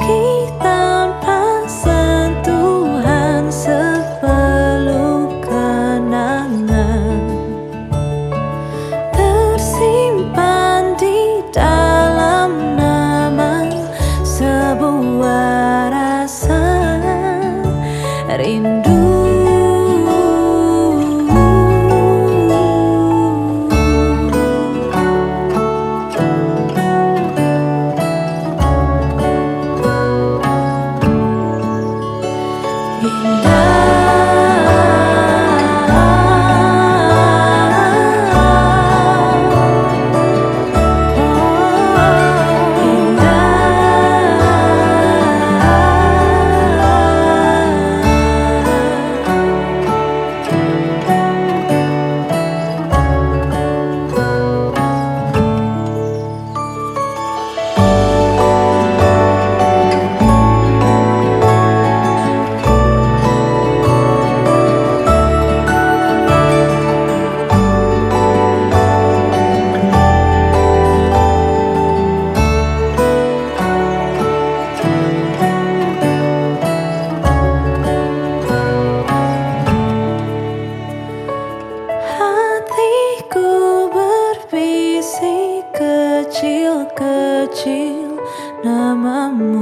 mosquito. 你的 kecil namamu